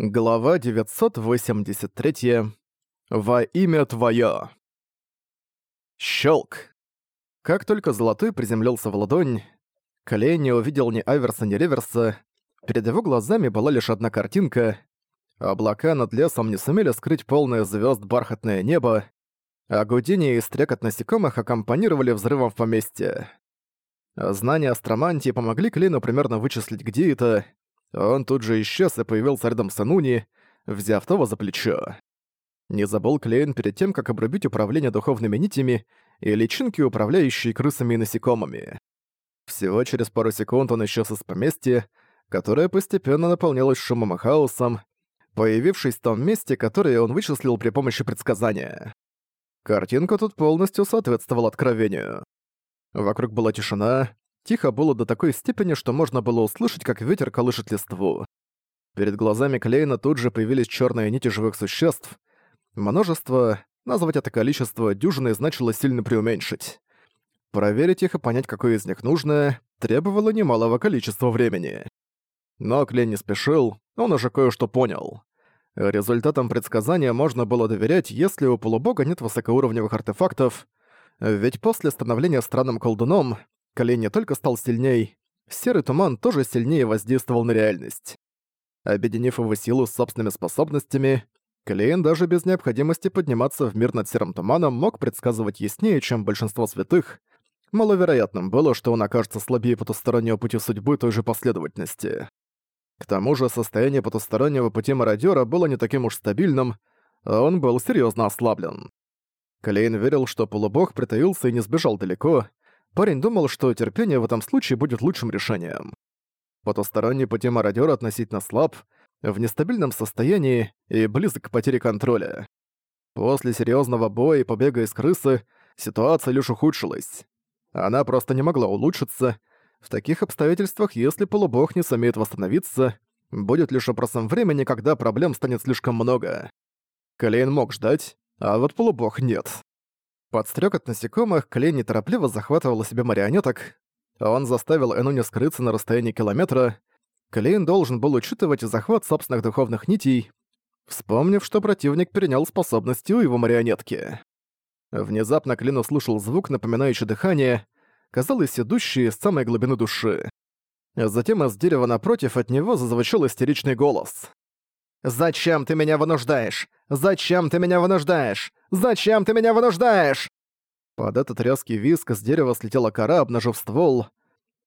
Глава 983. Во имя твое. Щелк. Как только Золотой приземлился в ладонь, Клей не увидел ни Аверса, ни Реверса. Перед его глазами была лишь одна картинка. Облака над лесом не сумели скрыть полное звезд бархатное небо, а гудение и стрекот насекомых аккомпанировали взрывом в поместье. Знания астромантии помогли Клейну примерно вычислить, где это — он тут же исчез и появился рядом с Ануни, взяв того за плечо. Не забыл Клейн перед тем, как обрубить управление духовными нитями и личинки, управляющие крысами и насекомыми. Всего через пару секунд он исчез из поместья, которое постепенно наполнялось шумом и хаосом, появившись в том месте, которое он вычислил при помощи предсказания. Картинка тут полностью соответствовала откровению. Вокруг была тишина, Тихо было до такой степени, что можно было услышать, как ветер колышет листву. Перед глазами Клейна тут же появились черные нити живых существ. Множество, назвать это количество дюжиной значило сильно преуменьшить. Проверить их и понять, какое из них нужное, требовало немалого количества времени. Но Клейн не спешил, он уже кое-что понял. Результатам предсказания можно было доверять, если у полубога нет высокоуровневых артефактов, ведь после становления странным колдуном Колени только стал сильней, серый туман тоже сильнее воздействовал на реальность. Объединив его силу с собственными способностями, Клейн даже без необходимости подниматься в мир над серым туманом мог предсказывать яснее, чем большинство святых. Маловероятным было, что он окажется слабее потустороннего пути судьбы той же последовательности. К тому же состояние потустороннего пути мародёра было не таким уж стабильным, а он был серьёзно ослаблен. Клейн верил, что полубог притаился и не сбежал далеко, парень думал, что терпение в этом случае будет лучшим решением. Потусторонний пути мародёра относительно слаб, в нестабильном состоянии и близок к потере контроля. После серьёзного боя и побега из крысы ситуация лишь ухудшилась. Она просто не могла улучшиться. В таких обстоятельствах, если полубог не сумеет восстановиться, будет лишь вопросом времени, когда проблем станет слишком много. Клейн мог ждать, а вот полубог нет. Подстрёк от насекомых, Клей неторопливо захватывал себе марионеток. Он заставил Энуни скрыться на расстоянии километра. Клейн должен был учитывать захват собственных духовных нитей, вспомнив, что противник перенял способности у его марионетки. Внезапно Клин услышал звук, напоминающий дыхание, казалось, идущий из самой глубины души. Затем из дерева напротив от него зазвучал истеричный голос. «Зачем ты меня вынуждаешь? Зачем ты меня вынуждаешь? Зачем ты меня вынуждаешь?» Под этот резкий виск с дерева слетела кора, обнажив ствол.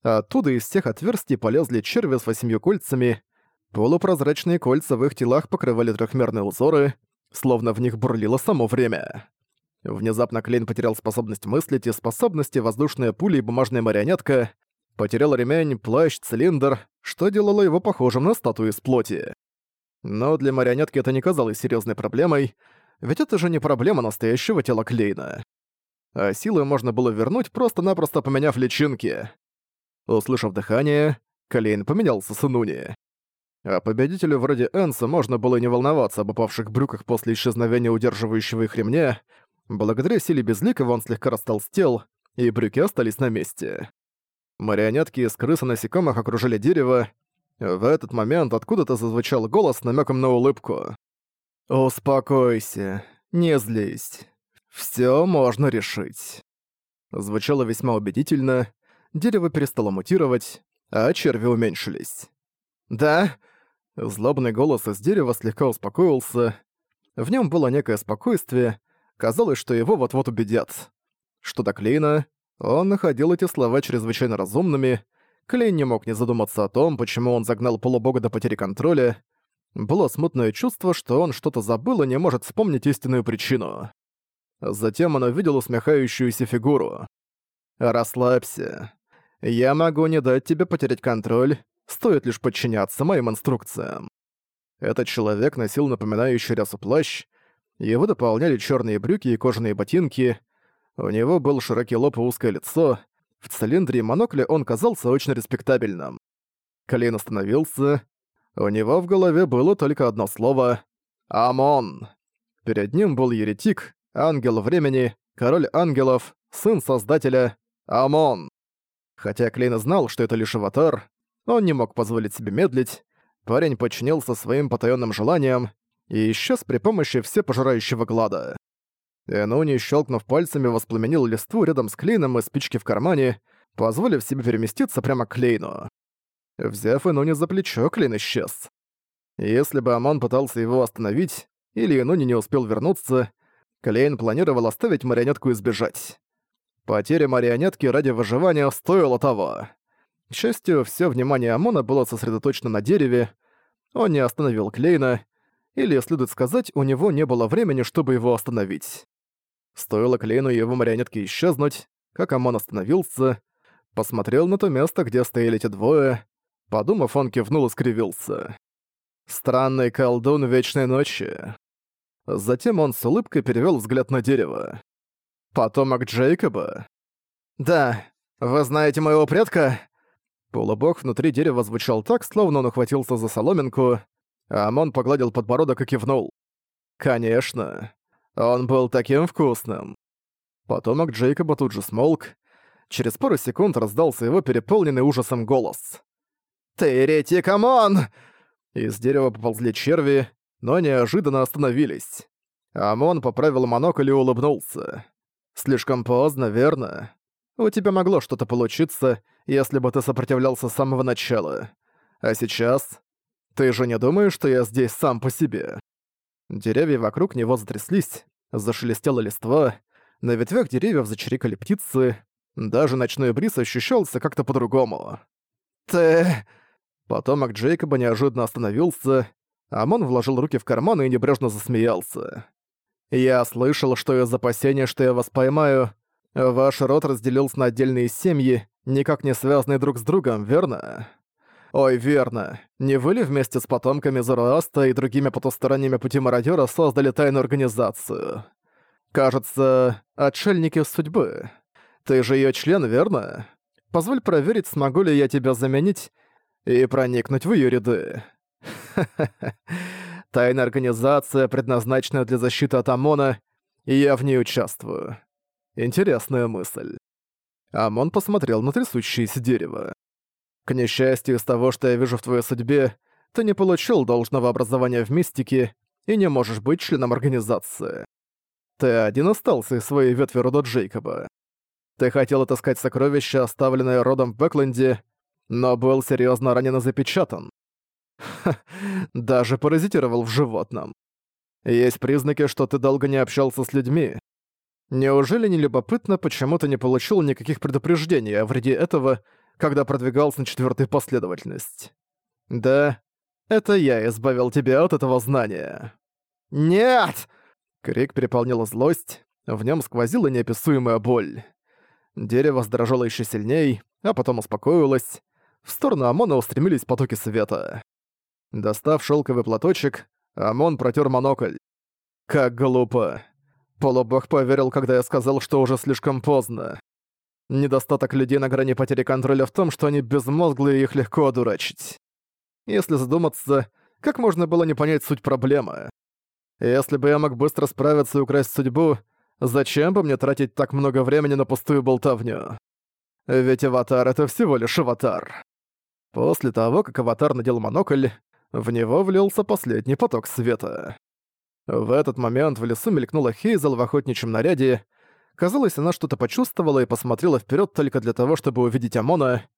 Оттуда из тех отверстий полезли черви с восемью кольцами. Полупрозрачные кольца в их телах покрывали трехмерные узоры, словно в них бурлило само время. Внезапно Клейн потерял способность мыслить и способности воздушная пуля и бумажная марионетка. Потерял ремень, плащ, цилиндр, что делало его похожим на статую из плоти. Но для марионетки это не казалось серьезной проблемой, ведь это же не проблема настоящего тела Клейна. А силы можно было вернуть, просто-напросто поменяв личинки. Услышав дыхание, Клейн поменялся с Инуни. А победителю вроде Энса можно было не волноваться об упавших брюках после исчезновения удерживающего их ремня. Благодаря силе Безликого он слегка растолстел, и брюки остались на месте. Марионетки из крыс и насекомых окружили дерево, в этот момент откуда-то зазвучал голос с намёком на улыбку. «Успокойся, не злись. Всё можно решить». Звучало весьма убедительно, дерево перестало мутировать, а черви уменьшились. «Да?» Злобный голос из дерева слегка успокоился. В нем было некое спокойствие. Казалось, что его вот-вот убедят. Что до Клейна, он находил эти слова чрезвычайно разумными, Клей не мог не задуматься о том, почему он загнал полубога до потери контроля. Было смутное чувство, что он что-то забыл и не может вспомнить истинную причину. Затем он увидел усмехающуюся фигуру. «Расслабься. Я могу не дать тебе потерять контроль, стоит лишь подчиняться моим инструкциям». Этот человек носил напоминающий рясу плащ, его дополняли черные брюки и кожаные ботинки, у него был широкий лоб и узкое лицо, в цилиндре и монокле он казался очень респектабельным. Клейн остановился. У него в голове было только одно слово «Амон». Перед ним был еретик, ангел времени, король ангелов, сын создателя Амон. Хотя Клейн знал, что это лишь аватар, он не мог позволить себе медлить. Парень подчинился своим потаённым желаниям и исчез при помощи всепожирающего глада. Энуни, щелкнув пальцами, воспламенил листву рядом с Клейном и спички в кармане, позволив себе переместиться прямо к Клейну. Взяв Энуни за плечо, Клейн исчез. Если бы Аман пытался его остановить, или Энуни не успел вернуться, Клейн планировал оставить марионетку и сбежать. Потеря марионетки ради выживания стоила того. К счастью, все внимание Амона было сосредоточено на дереве, он не остановил Клейна, или, следует сказать, у него не было времени, чтобы его остановить. Стоило Клейну и его марионетке исчезнуть, как Амон остановился, посмотрел на то место, где стояли эти двое, подумав, он кивнул и скривился. «Странный колдун Вечной Ночи». Затем он с улыбкой перевёл взгляд на дерево. «Потомок Джейкоба?» «Да, вы знаете моего предка?» Полубог внутри дерева звучал так, словно он ухватился за соломинку, Амон погладил подбородок и кивнул. «Конечно. Он был таким вкусным». Потомок Джейкоба тут же смолк. Через пару секунд раздался его переполненный ужасом голос. «Ты еретик Амон!» Из дерева поползли черви, но неожиданно остановились. Амон поправил монокль и улыбнулся. «Слишком поздно, верно? У тебя могло что-то получиться, если бы ты сопротивлялся с самого начала. А сейчас ты же не думаешь, что я здесь сам по себе?» Деревья вокруг него затряслись, зашелестела листва, на ветвях деревьев зачирикали птицы, даже ночной бриз ощущался как-то по-другому. «Ты...» Потомок Джейкоба неожиданно остановился, Амон вложил руки в карманы и небрежно засмеялся. «Я слышал, что из опасения, что я вас поймаю, ваш род разделился на отдельные семьи, никак не связанные друг с другом, верно?» Ой, верно. Не вы ли вместе с потомками Зороаста и другими потусторонними пути мародёра создали тайную организацию? Кажется, отшельники судьбы. Ты же её член, верно? Позволь проверить, смогу ли я тебя заменить и проникнуть в её ряды. Тайная организация, предназначенная для защиты от ОМОНа, и я в ней участвую. Интересная мысль. Амон посмотрел на трясущееся дерево. К несчастью, из того, что я вижу в твоей судьбе, ты не получил должного образования в мистике и не можешь быть членом организации. Ты один остался из своей ветви рода Джейкоба. Ты хотел отыскать сокровища, оставленное родом в Бэкленде, но был серьезно ранен и запечатан. Ха, даже паразитировал в животном. Есть признаки, что ты долго не общался с людьми. Неужели не любопытно, почему ты не получил никаких предупреждений о вреде этого когда продвигался на четвертой последовательность. «Да, это я избавил тебя от этого знания». «Нет!» Крик переполнила злость, в нем сквозила неописуемая боль. Дерево задрожало еще сильней, а потом успокоилось. В сторону Амона устремились потоки света. Достав шелковый платочек, Амон протер монокль. Как глупо. Полубог поверил, когда я сказал, что уже слишком поздно. Недостаток людей на грани потери контроля в том, что они безмозглые и их легко одурачить. Если задуматься, как можно было не понять суть проблемы? Если бы я мог быстро справиться и украсть судьбу, зачем бы мне тратить так много времени на пустую болтовню? Ведь аватар — это всего лишь аватар. После того, как аватар надел монокль, в него влился последний поток света. В этот момент в лесу мелькнула Хейзел в охотничьем наряде, Казалось, она что-то почувствовала и посмотрела вперед только для того, чтобы увидеть Амона.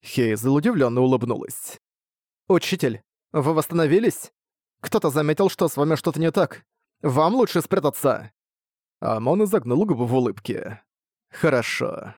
Хейзел удивленно улыбнулась. «Учитель, вы восстановились? Кто-то заметил, что с вами что-то не так. Вам лучше спрятаться!» Амон изогнул губу в улыбке. «Хорошо».